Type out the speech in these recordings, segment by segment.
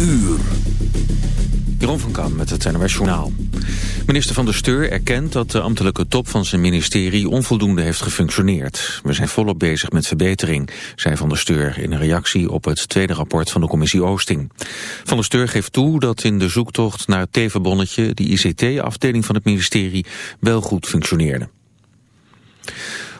uur. Jeroen van Kam met het NOS Journaal. Minister van de Steur erkent dat de ambtelijke top van zijn ministerie onvoldoende heeft gefunctioneerd. We zijn volop bezig met verbetering, zei Van der Steur in een reactie op het tweede rapport van de commissie Oosting. Van der Steur geeft toe dat in de zoektocht naar het tevenbonnetje de ICT-afdeling van het ministerie wel goed functioneerde.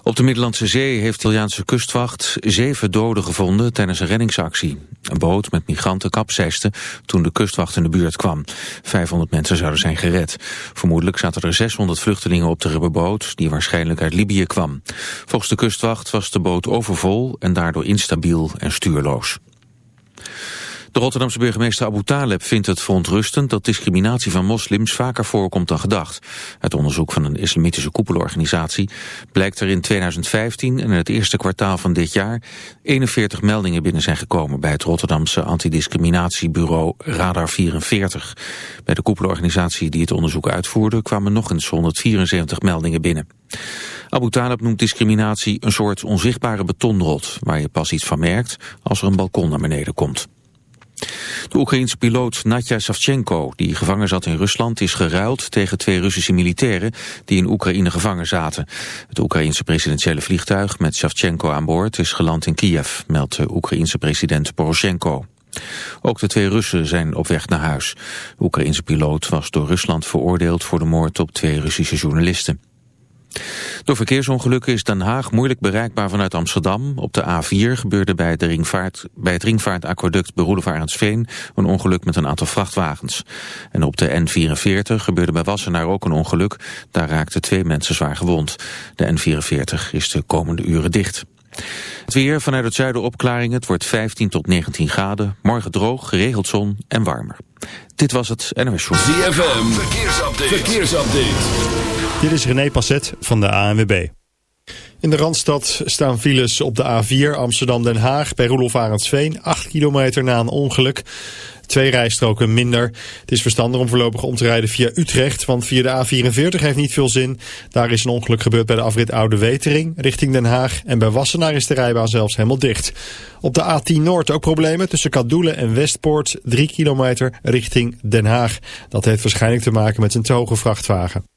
Op de Middellandse Zee heeft de Italiaanse kustwacht zeven doden gevonden tijdens een reddingsactie. Een boot met migranten kapseiste toen de kustwacht in de buurt kwam. 500 mensen zouden zijn gered. Vermoedelijk zaten er 600 vluchtelingen op de rubberboot die waarschijnlijk uit Libië kwam. Volgens de kustwacht was de boot overvol en daardoor instabiel en stuurloos. De Rotterdamse burgemeester Abu Taleb vindt het verontrustend dat discriminatie van moslims vaker voorkomt dan gedacht. Uit onderzoek van een islamitische koepelorganisatie blijkt er in 2015 en in het eerste kwartaal van dit jaar 41 meldingen binnen zijn gekomen bij het Rotterdamse antidiscriminatiebureau Radar 44. Bij de koepelorganisatie die het onderzoek uitvoerde kwamen nog eens 174 meldingen binnen. Abu Talib noemt discriminatie een soort onzichtbare betonrot waar je pas iets van merkt als er een balkon naar beneden komt. De Oekraïense piloot Natja Savchenko, die gevangen zat in Rusland, is geruild tegen twee Russische militairen die in Oekraïne gevangen zaten. Het Oekraïense presidentiële vliegtuig met Savchenko aan boord is geland in Kiev, meldt de Oekraïense president Poroshenko. Ook de twee Russen zijn op weg naar huis. De Oekraïense piloot was door Rusland veroordeeld voor de moord op twee Russische journalisten. Door verkeersongelukken is Den Haag moeilijk bereikbaar vanuit Amsterdam. Op de A4 gebeurde bij, de ringvaart, bij het ringvaartaquaduct bij Sveen een ongeluk met een aantal vrachtwagens. En op de N44 gebeurde bij Wassenaar ook een ongeluk. Daar raakten twee mensen zwaar gewond. De N44 is de komende uren dicht. Het weer vanuit het zuiden opklaringen. Het wordt 15 tot 19 graden. Morgen droog, geregeld zon en warmer. Dit was het NOS Show. ZFM, verkeersupdate. verkeersupdate. Dit is René Passet van de ANWB. In de Randstad staan files op de A4 Amsterdam-Den Haag bij Roelof Arendsveen. 8 kilometer na een ongeluk. Twee rijstroken minder. Het is verstandig om voorlopig om te rijden via Utrecht, want via de A44 heeft niet veel zin. Daar is een ongeluk gebeurd bij de afrit Oude Wetering richting Den Haag. En bij Wassenaar is de rijbaan zelfs helemaal dicht. Op de A10 Noord ook problemen tussen Kadoelen en Westpoort. 3 kilometer richting Den Haag. Dat heeft waarschijnlijk te maken met een te hoge vrachtwagen.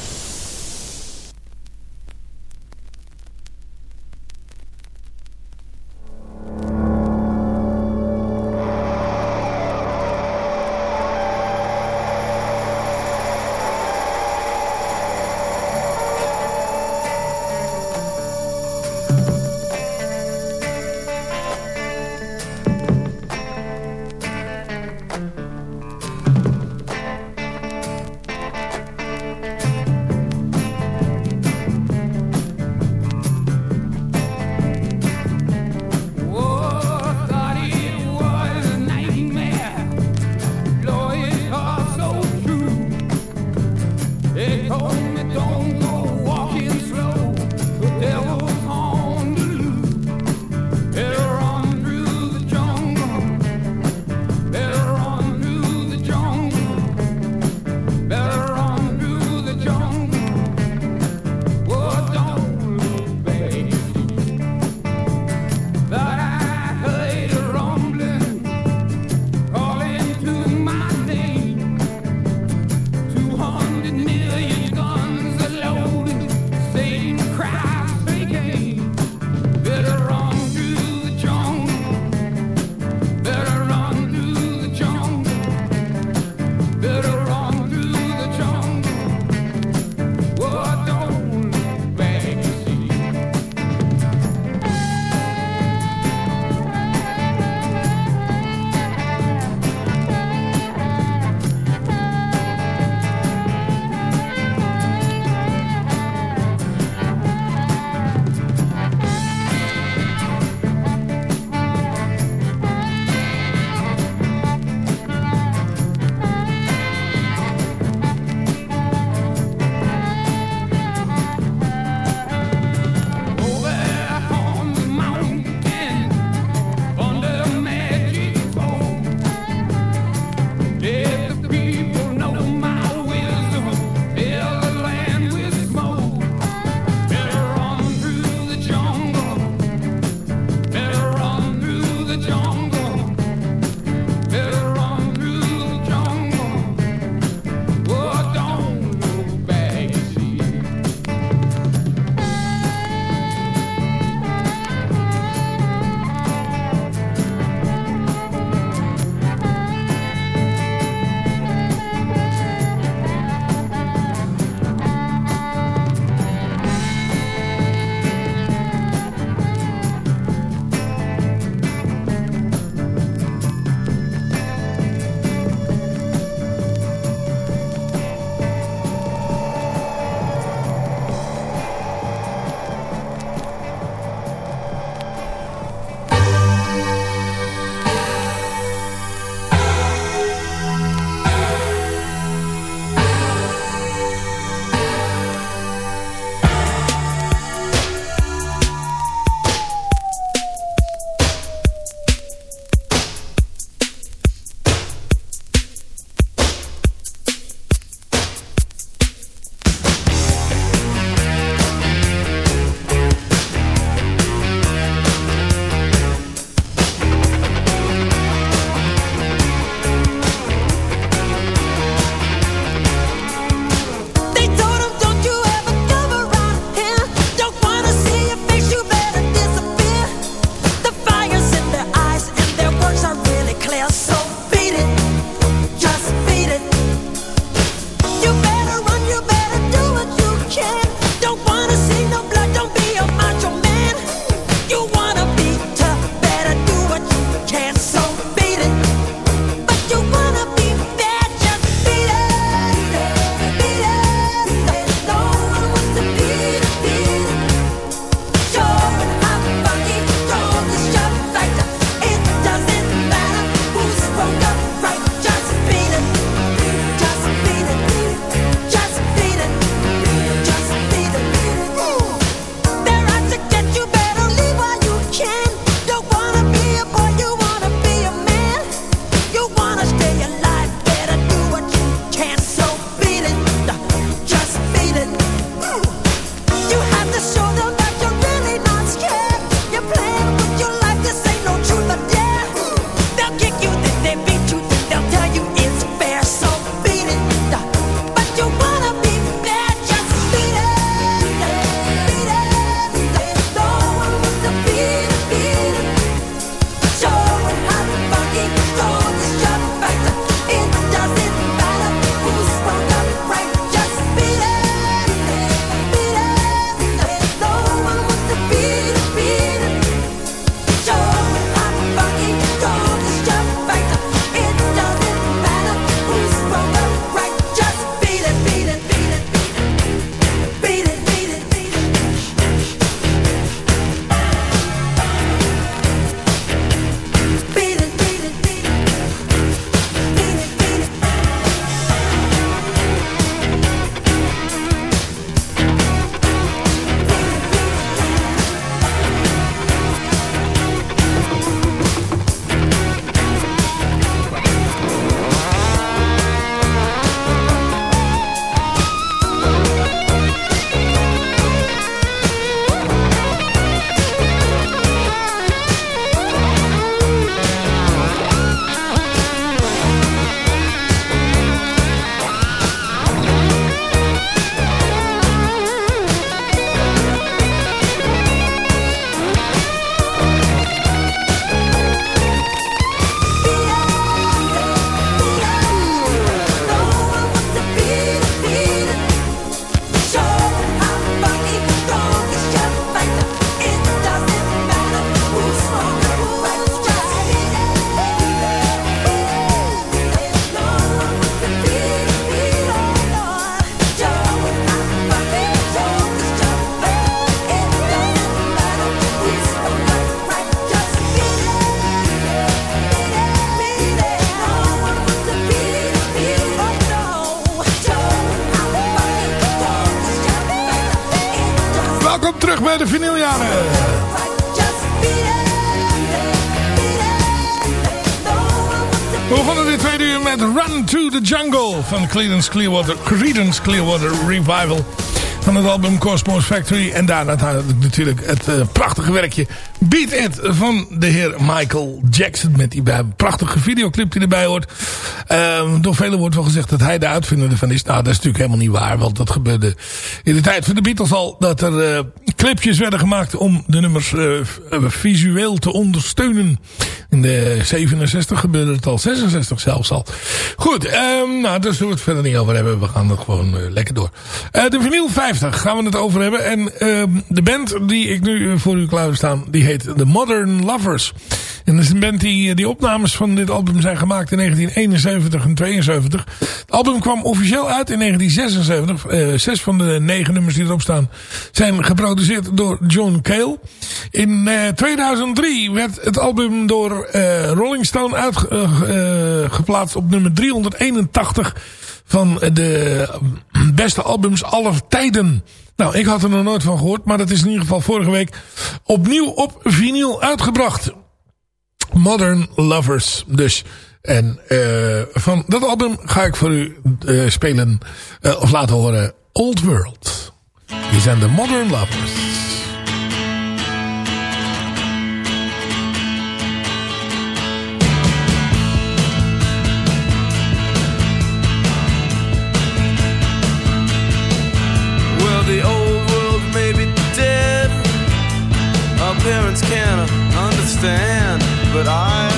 Terug bij de vinyljaren. We begonnen dit tweede uur met Run to the Jungle van Creedence Clearwater, Creedence Clearwater Revival van het album Cosmos Factory. En daarna natuurlijk het uh, prachtige werkje Beat It van de heer Michael Jackson. Met die prachtige videoclip die erbij hoort. Uh, door velen wordt wel gezegd dat hij de uitvinder ervan is. Nou, dat is natuurlijk helemaal niet waar. Want dat gebeurde in de tijd van de Beatles al. Dat er uh, clipjes werden gemaakt om de nummers uh, visueel te ondersteunen. In de 67 gebeurde het al. 66 zelfs al. Goed, um, nou, daar zullen we het verder niet over hebben. We gaan er gewoon lekker door. de vinyl 50 gaan we het over hebben. En uh, de band die ik nu voor u klaar staan, die heet The Modern Lovers. En dat is een band die, die opnames van dit album zijn gemaakt in 1971 en 72. Het album kwam officieel uit in 1976. Uh, zes van de negen nummers die erop staan zijn geproduceerd door John Cale. In uh, 2003 werd het album door Rolling Stone uitgeplaatst op nummer 381 van de beste albums aller tijden. Nou, ik had er nog nooit van gehoord, maar dat is in ieder geval vorige week opnieuw op vinyl uitgebracht. Modern Lovers dus. En uh, van dat album ga ik voor u uh, spelen, uh, of laten horen, Old World. Die zijn de Modern Lovers. But I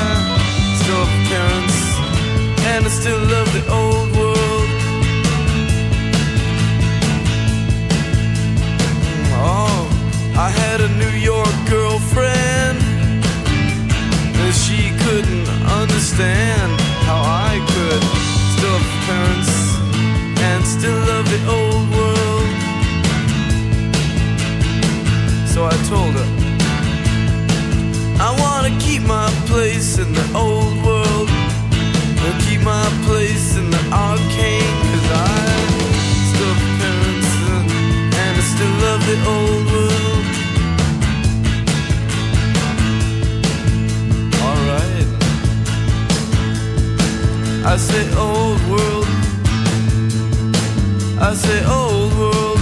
still have parents, and I still love the old world. Oh, I had a New York girlfriend, and she couldn't understand how I could still have parents and still love the old world. So I told her. Old world. And keep my place in the arcane. Cause I still parents uh, and I still love the old world. Alright. I say old world. I say old world.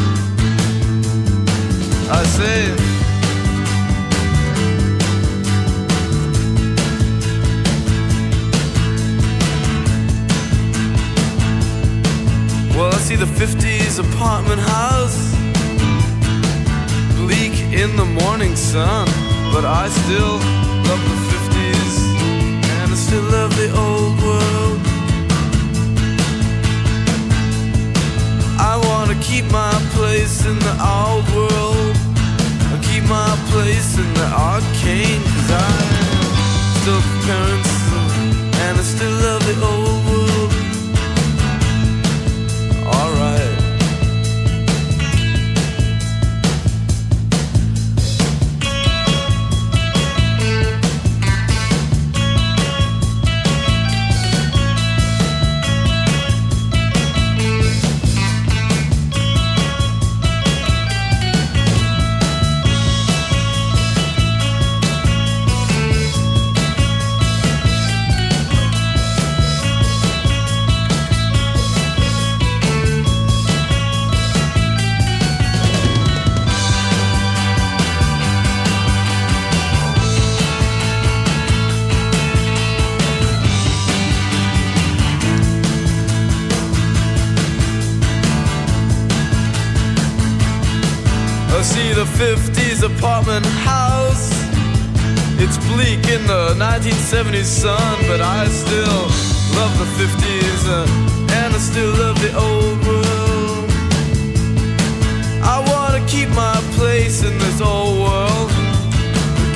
I say. Well, I see the 50s apartment house Bleak in the morning sun But I still love the 50s And I still love the old world. I wanna keep my place in the old world. I keep my place in the arcane I still have parents And I still love the old world bleak in the 1970s sun, but I still love the 50s uh, and I still love the old world. I wanna keep my place in this old world,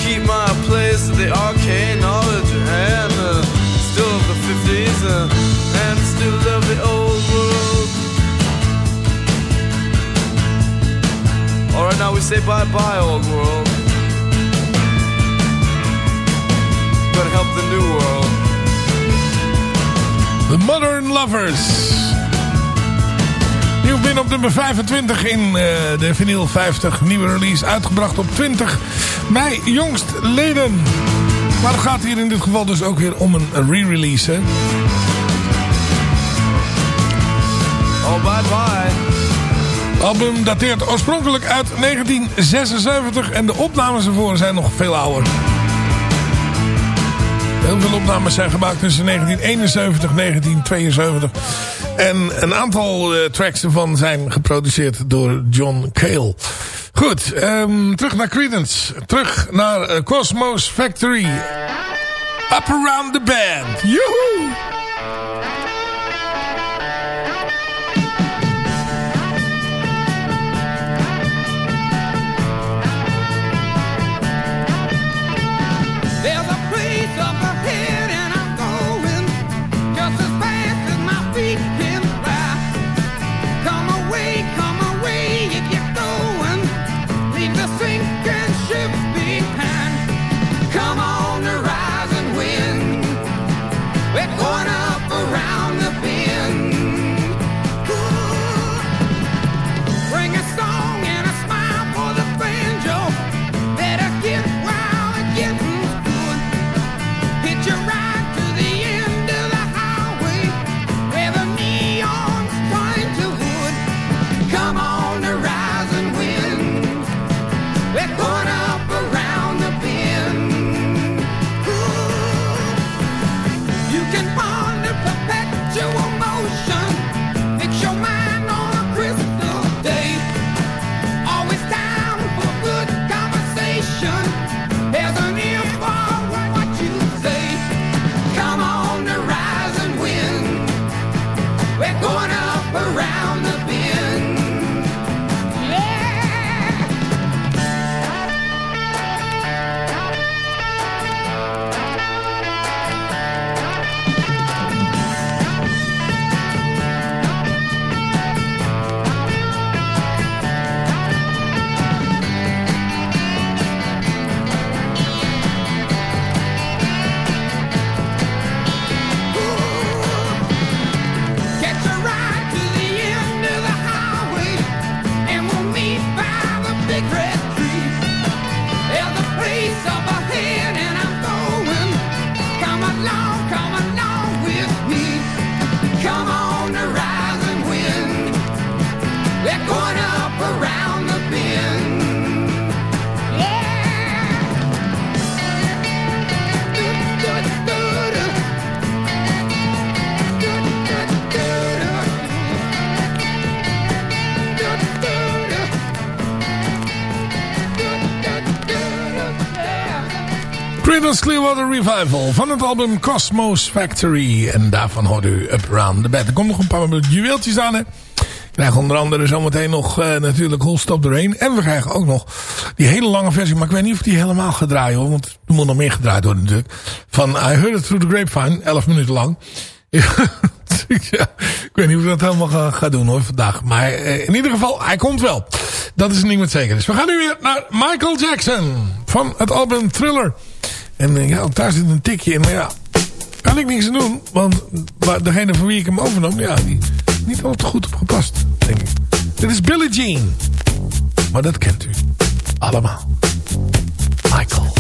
keep my place in the arcane knowledge, and uh, still love the 50s uh, and still love the old world. Alright, now we say bye bye, old world. The new world. The Modern Lovers. Nieuw binnen op nummer 25 in uh, de vinyl 50 nieuwe release. Uitgebracht op 20 mei jongstleden. Maar het gaat hier in dit geval dus ook weer om een re-release. Oh, bye bye. album dateert oorspronkelijk uit 1976 en de opnames ervoor zijn nog veel ouder. Heel veel opnames zijn gemaakt tussen 1971 en 1972. En een aantal uh, tracks ervan zijn geproduceerd door John Cale. Goed, um, terug naar Creedence. Terug naar uh, Cosmos Factory. Up Around the Band. Joehoe! Clearwater Revival van het album Cosmos Factory. En daarvan hoort u Up Around the Bed. Er komen nog een paar juweeltjes aan hè. We krijgen onder andere zometeen nog uh, natuurlijk Whole Stop the Rain. En we krijgen ook nog die hele lange versie. Maar ik weet niet of die helemaal gaat draaien hoor. Want er moet nog meer gedraaid worden natuurlijk. Van I Heard It Through the Grapevine. 11 minuten lang. ik weet niet of ik dat helemaal ga, ga doen hoor vandaag. Maar uh, in ieder geval, hij komt wel. Dat is ding wat zeker is. We gaan nu weer naar Michael Jackson. Van het album Thriller. En uh, ja, daar zit een tikje in. Maar ja, kan ik niks aan doen. Want degene van wie ik hem overnam, ja, die niet altijd goed op gepast, denk ik. Dit is Billie Jean. Maar dat kent u. Allemaal. Michael.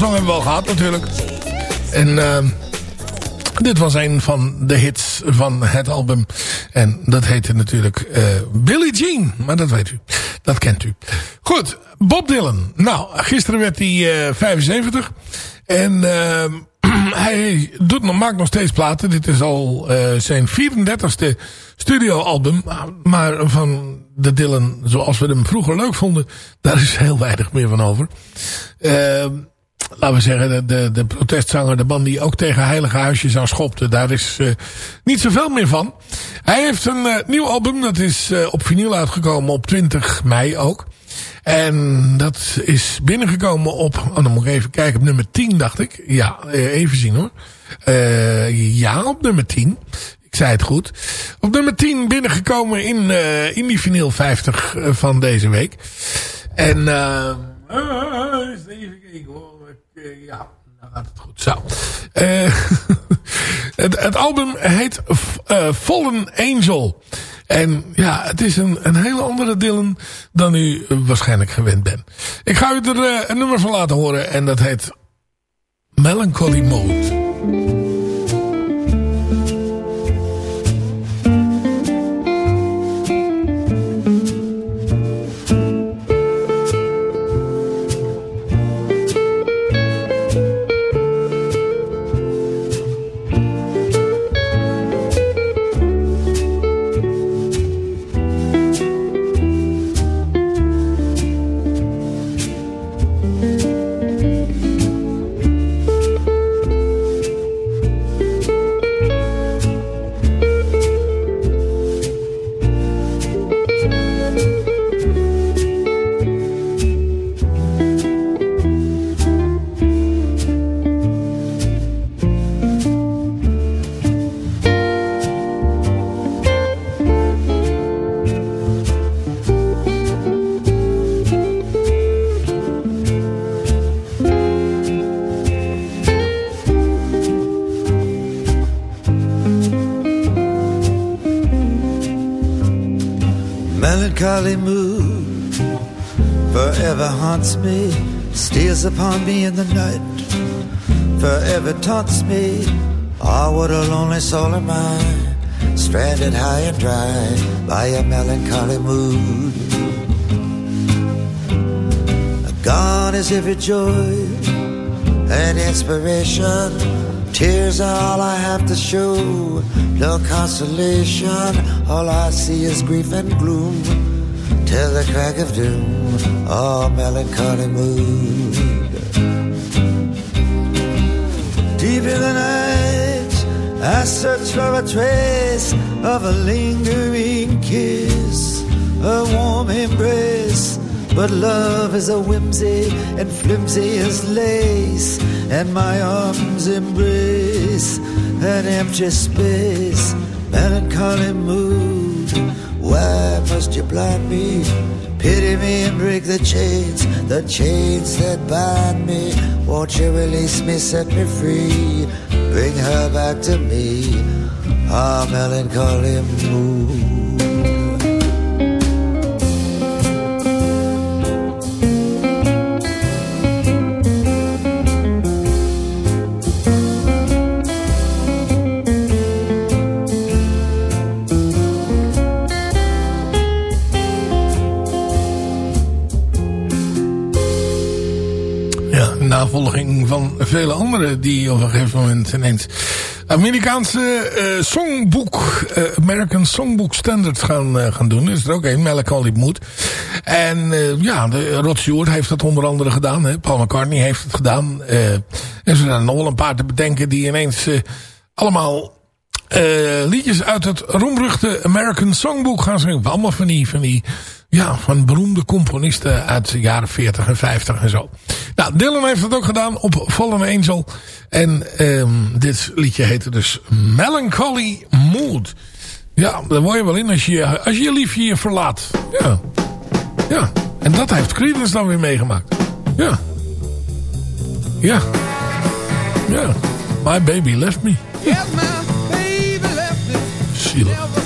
Titelsong hebben we al gehad natuurlijk. En ehm, dit was een van de hits van het album. En dat heette natuurlijk eh Billie Jean. Maar dat weet u. Dat kent u. Goed, Bob Dylan. Nou, gisteren werd hij eh 75. En ehm, hij doet, nog- maakt nog steeds platen. Dit is al eh, zijn 34ste studioalbum. Maar van de Dylan zoals we hem vroeger leuk vonden... daar is heel weinig meer van over. Laten we zeggen, de, de, de protestzanger, de man die ook tegen heilige huisjes aan schopte, daar is eh, niet zoveel meer van. Hij heeft een eh, nieuw album, dat is eh, op vinyl uitgekomen op 20 mei ook. En dat is binnengekomen op, oh, dan moet ik even kijken, op nummer 10 dacht ik. Ja, even zien hoor. Ja, op nummer 10. Ik zei het goed. Op nummer 10 binnengekomen in, in die vinyl 50 van deze week. En even kijken hoor. Eh, ja, nou gaat het goed. Zo. Eh, het, album heet eh, Fallen Angel. En ja, het is een, een hele andere Dylan dan u waarschijnlijk gewend bent. Ik ga u er een nummer van laten horen en dat heet Melancholy Mode. Haunts me, steals upon me in the night, forever taunts me. Ah, what a lonely soul am I, stranded high and dry by a melancholy mood. Gone is every joy and inspiration. Tears are all I have to show. No consolation. All I see is grief and gloom. Till the crack of doom. Oh, melancholy mood. Deep in the night, I search for a trace of a lingering kiss, a warm embrace. But love is a whimsy and flimsy as lace, and my arms embrace an empty space, melancholy mood. Must you blind me? Pity me and break the chains, the chains that bind me. Won't you release me, set me free? Bring her back to me, our melancholy mood. Navolging van vele anderen die op een gegeven moment ineens Amerikaanse eh songboek, eh, American Songbook Standards gaan, eh, gaan doen. Is er ook een, Melancholy Mood. En ja, de, Rod Stewart heeft dat onder andere gedaan. Hè. Paul McCartney heeft het gedaan. En er zijn nog wel een paar te bedenken die ineens allemaal liedjes uit het roemruchte American Songbook gaan zingen. Allemaal van die, van die ja, van beroemde componisten uit de jaren 40 en 50 en zo. Nou, Dylan heeft dat ook gedaan op Fallen Angel. En ehm, dit liedje heette dus Melancholy Mood. Ja, daar word je wel in als je als je, je liefje je verlaat. Ja. Ja. En dat heeft Creedence dan weer meegemaakt. Ja. Ja. Ja. My baby left me. Yes, my baby left me. Zielig.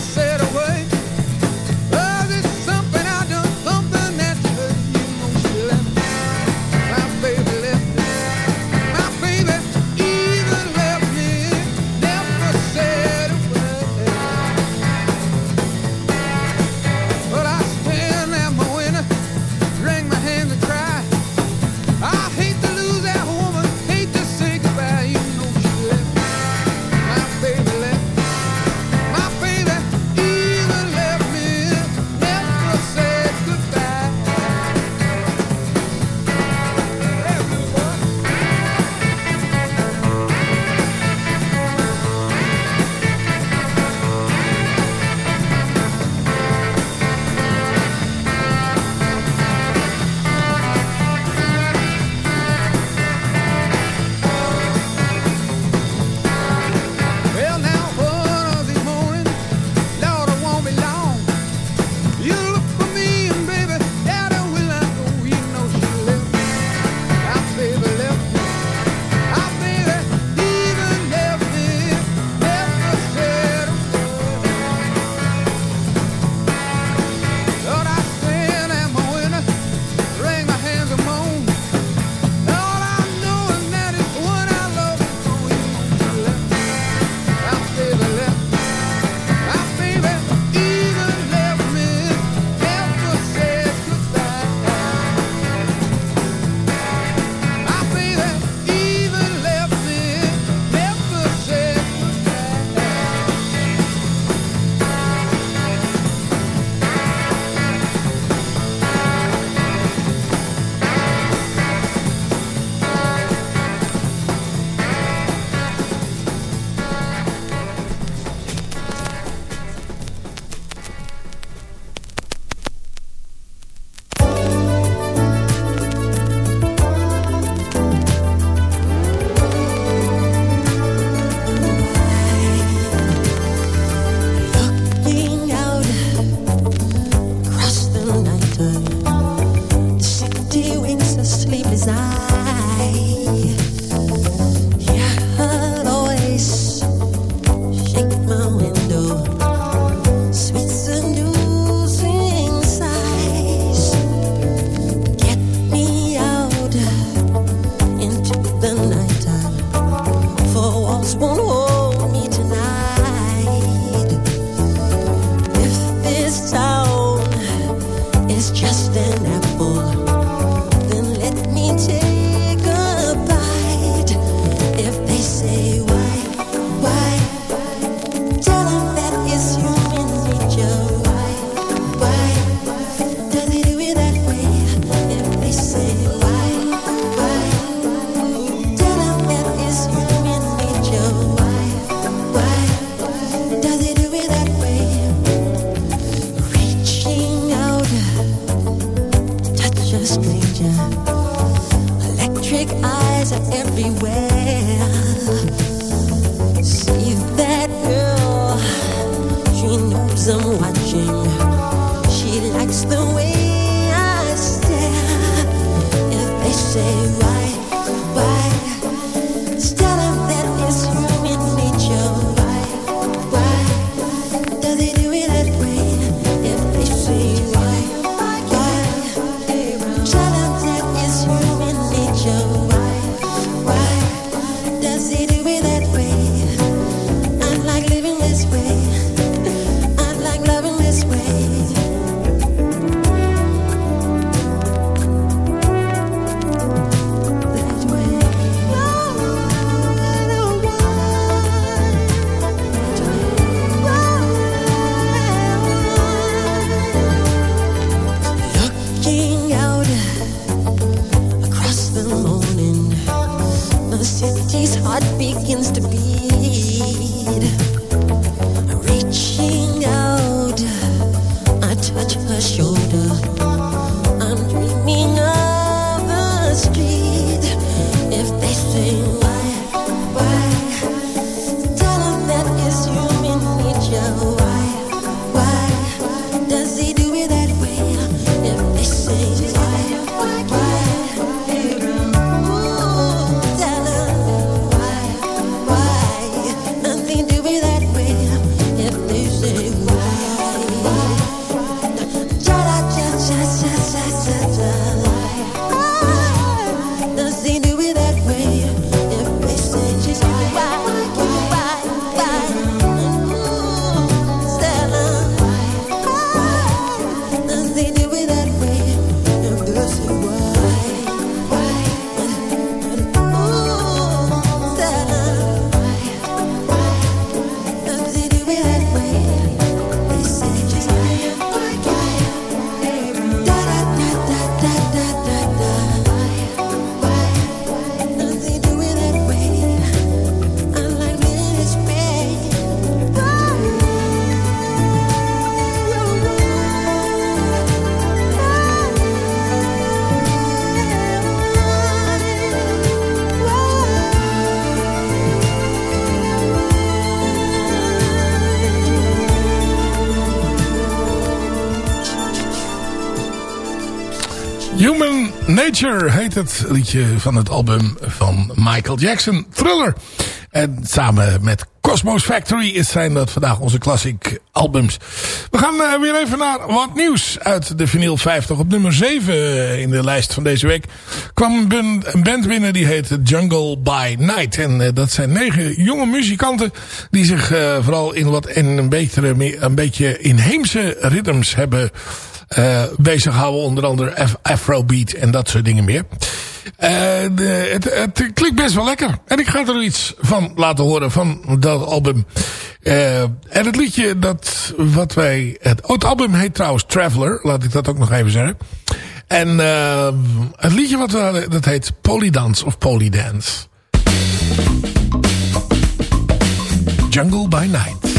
Human Nature heet het liedje van het album van Michael Jackson, Thriller. En samen met Cosmos Factory zijn dat vandaag onze classic albums. We gaan eh, weer even naar wat nieuws uit de vinyl 50. Op nummer 7 in de lijst van deze week kwam een band binnen die heet Jungle by Night. En eh, dat zijn negen jonge muzikanten die zich eh, vooral in wat en een, betere, een beetje inheemse ritmes hebben eh, bezighouden. Onder andere Afrobeat en dat soort dingen meer. Eh, het, het, klinkt best wel lekker. En ik ga er iets van laten horen van dat album. Eh, en het liedje dat wat wij... Het, oh, het album heet trouwens Traveler. Laat ik dat ook nog even zeggen. En het liedje wat we hadden, dat heet Polydance of Polydance. Jungle by Night.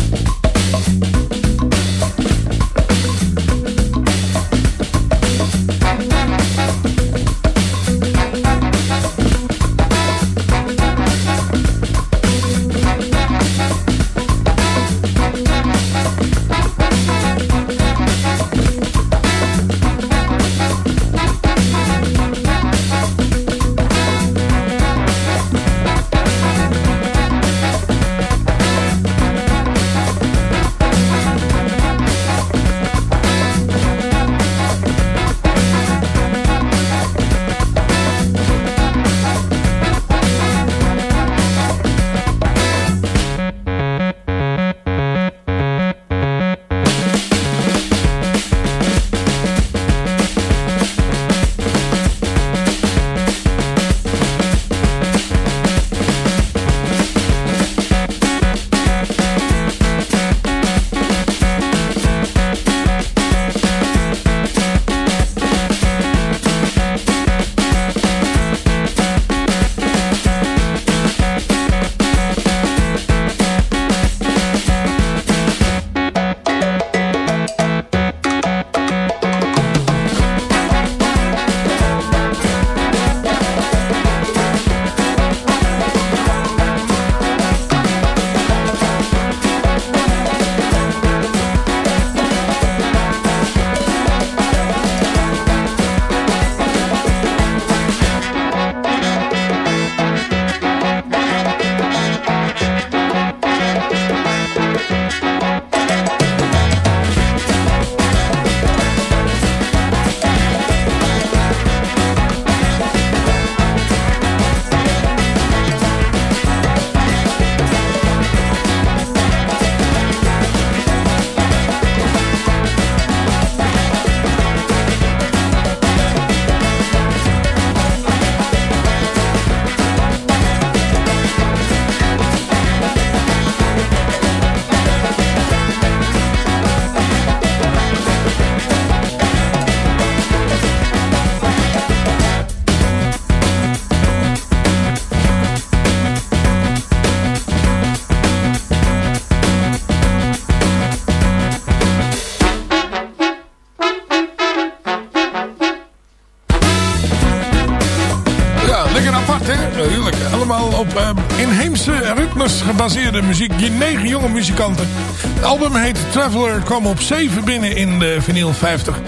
Gefaseerde muziek. Die negen jonge muzikanten. Het album heet Traveler. Kwam op 7 binnen in de vinyl 50.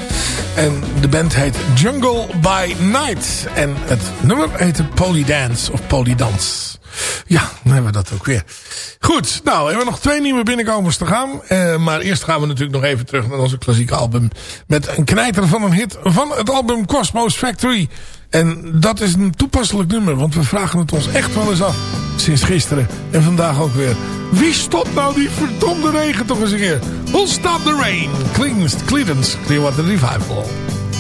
En de band heet Jungle by Night. En het nummer heette Polydance of Polydance. Ja, dan hebben we dat ook weer. Goed, nou hebben we nog twee nieuwe binnenkomers te gaan. Eh, maar eerst gaan we natuurlijk nog even terug naar onze klassieke album. Met een knijter van een hit van het album Cosmos Factory. En dat is een toepasselijk nummer. Want we vragen het ons echt wel eens af. Sinds gisteren en vandaag ook weer. Wie stopt nou die verdomde regen toch eens een keer? Stop the rain? Cleans- Creedence Clearwater Revival.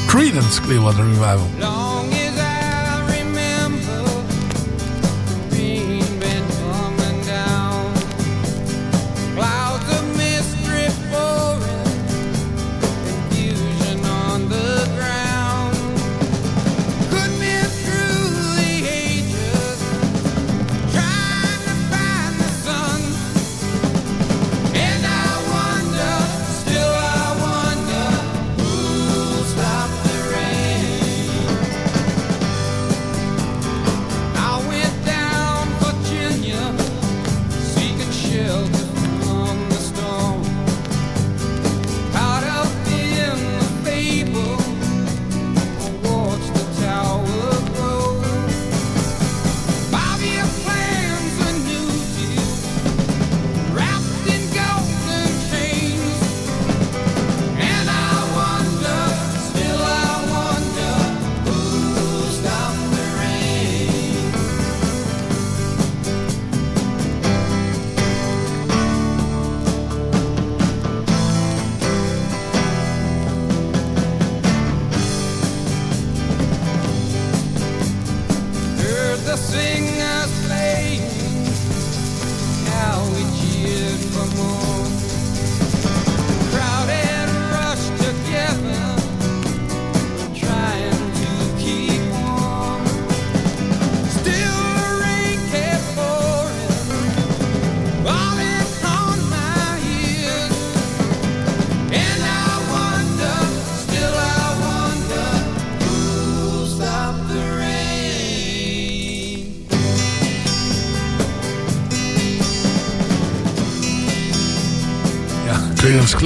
Creedence Clearwater Revival.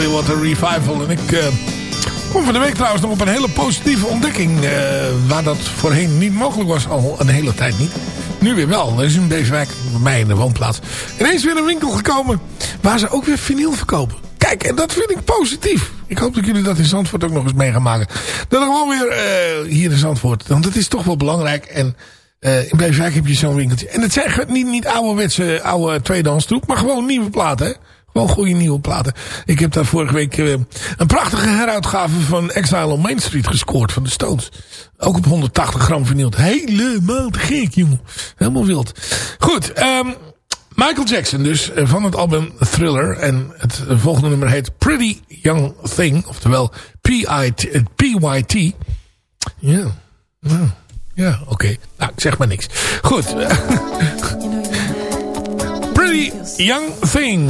Clearwater Revival. En ik eh, kom van de week trouwens nog op een hele positieve ontdekking. eh, waar dat voorheen niet mogelijk was, al een hele tijd niet. Nu weer wel. Er is in deze wijk, bij mij in de woonplaats, ineens weer een winkel gekomen waar ze ook weer vinyl verkopen. Kijk, en dat vind ik positief. Ik hoop dat jullie dat in Zandvoort ook nog eens mee gaan maken. Dat er gewoon weer eh, hier in Zandvoort. Want het is toch wel belangrijk. En eh, in Beverwijk heb je zo'n winkeltje. En het zijn niet, niet ouderwetse oude tweedehands troep, maar gewoon nieuwe platen. Hè? Gewoon goede nieuwe platen. Ik heb daar vorige week eh, een prachtige heruitgave van Exile on Main Street gescoord van de Stones. Ook op 180 gram vernield. Helemaal te gek, jongen. Helemaal wild. Goed, ehm, Michael Jackson dus, eh, van het album Thriller. En het volgende nummer heet Pretty Young Thing. Oftewel P.I.T. eh, PYT. Ja, nou, ja, oké. Nou, ik zeg maar niks. Goed. Pretty Young Thing.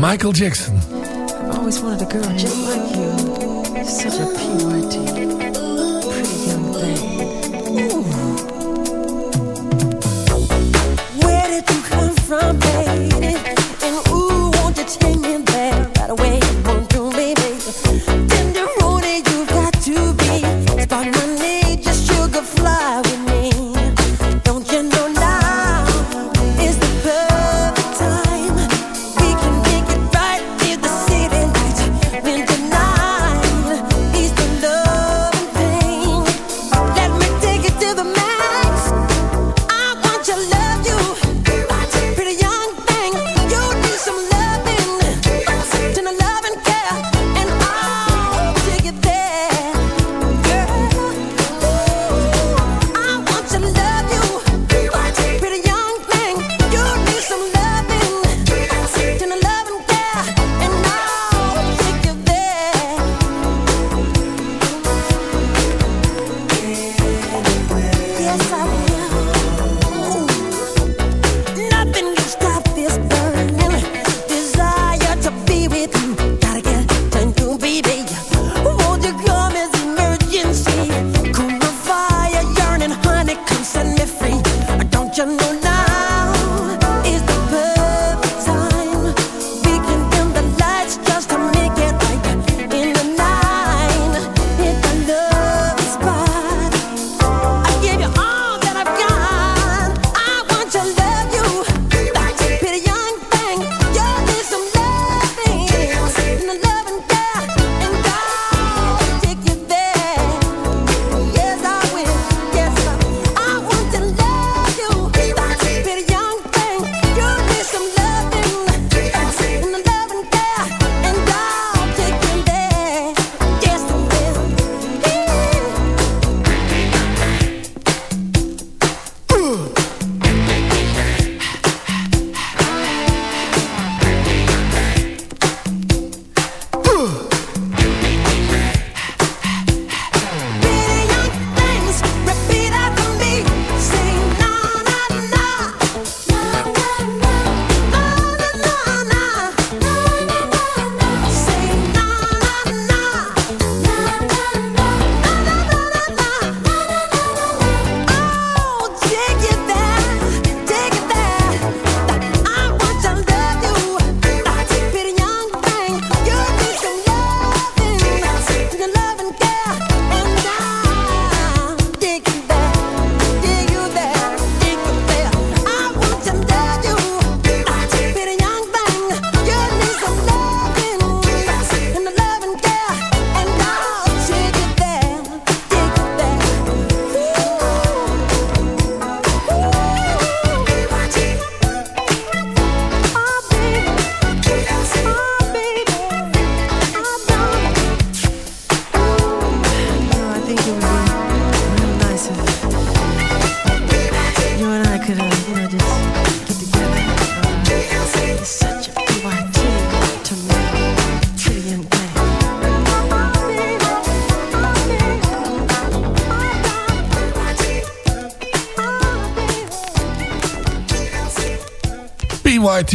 Michael Jackson. I've always wanted a girl just like you. Such a PYT. Pretty young thing. Where did you come from, baby? And ooh, won't you take me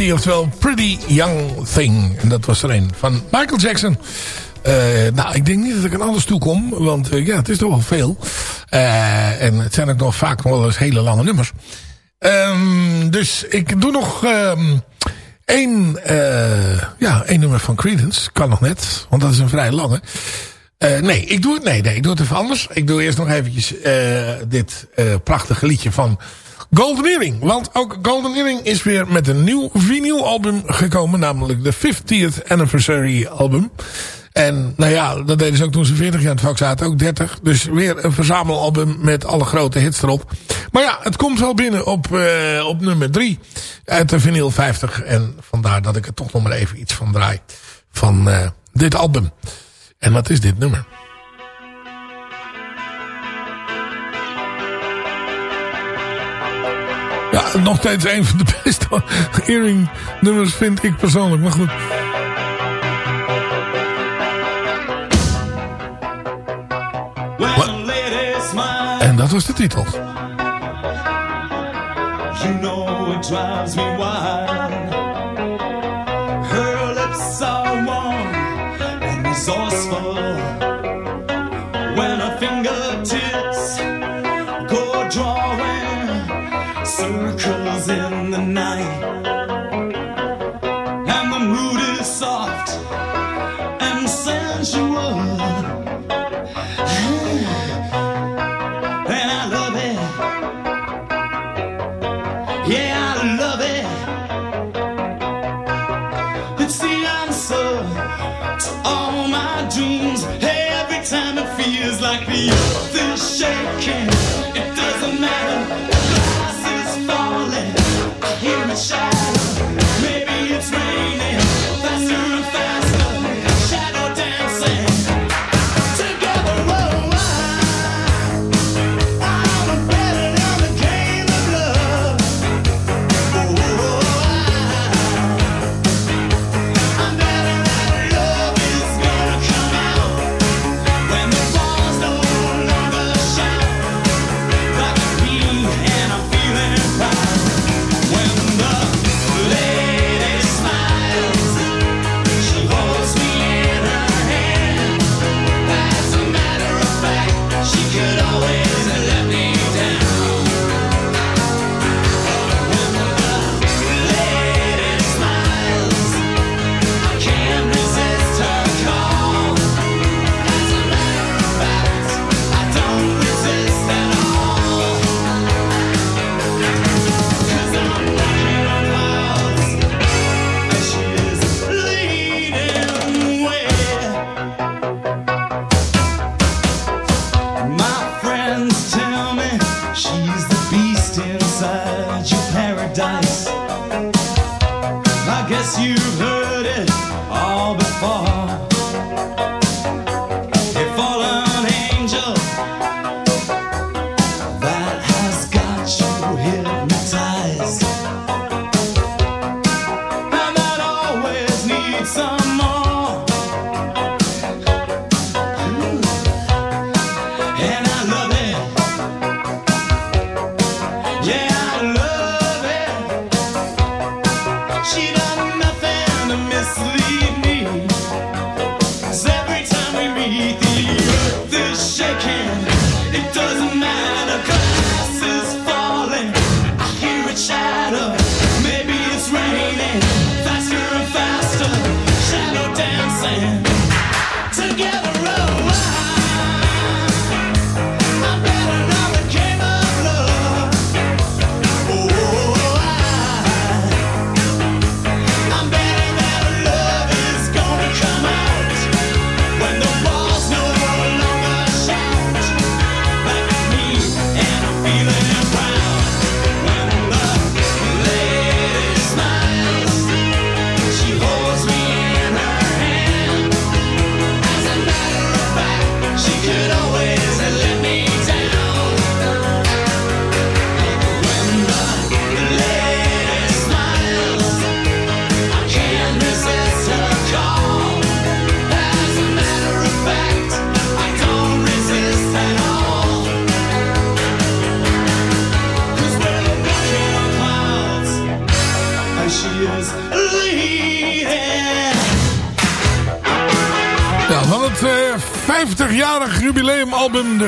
PYT, oftewel Pretty Young Thing. En dat was er een van Michael Jackson. Eh, nou, ik denk niet dat ik aan alles toe kom, want eh, ja, het is toch wel veel. Eh, en het zijn ook nog vaak wel eens hele lange nummers. Ehm, dus ik doe nog ehm, één, ja, één nummer van Creedence. Kan nog net, want dat is een vrij lange. Nee, ik doe het, nee, nee, ik doe het even anders. Ik doe eerst nog eventjes dit prachtige liedje van Golden Earring. Want ook Golden Earring is weer met een nieuw vinyl album gekomen. Namelijk de 50th Anniversary album. En nou ja, dat deden ze ook toen ze 40 jaar in het vak zaten. Ook 30. Dus weer een verzamelalbum met alle grote hits erop. Maar ja, het komt wel binnen op, eh, op nummer 3 uit de vinyl 50. En vandaar dat ik er toch nog maar even iets van draai. Van eh, dit album. En wat is dit nummer? Ja, nog steeds een van de beste earring nummers vind ik persoonlijk. Maar goed. En dat was de titel. You know it drives me wild.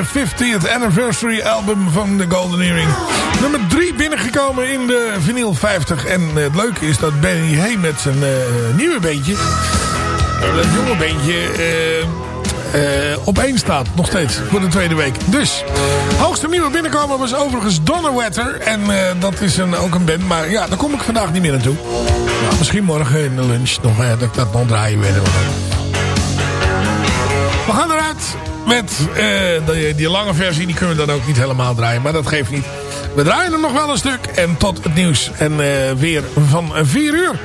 De 50th anniversary album van de Golden Earring. Nummer 3 binnengekomen in de vinyl 50. En eh, het leuke is dat Benny Hay met zijn eh, nieuwe beentje, eh, dat jonge beentje, één staat. Nog steeds, voor de tweede week. Dus, hoogste nieuwe binnenkomen was overigens Donnerwetter. En dat is een, ook een band, maar ja, daar kom ik vandaag niet meer naartoe. Nou, misschien morgen in de lunch nog, dat ik dat nog draaien weet. We gaan eruit met eh, die, die lange versie. Die kunnen we dan ook niet helemaal draaien. Maar dat geeft niet. We draaien hem nog wel een stuk. En tot het nieuws. En eh, weer van 4 uur.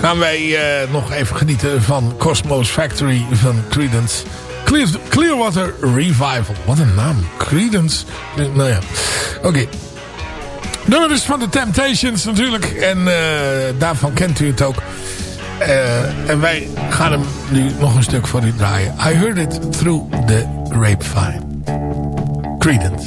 Gaan wij eh, nog even genieten van Cosmos Factory van Credence. Clear, Clearwater Revival. Wat een naam. Credence. Nou ja. Oké. Nummer is van de Temptations natuurlijk. En daarvan kent u het ook. Eh, en wij gaan hem nu nog een stuk voor u draaien. I heard it through the grapevine. Credence.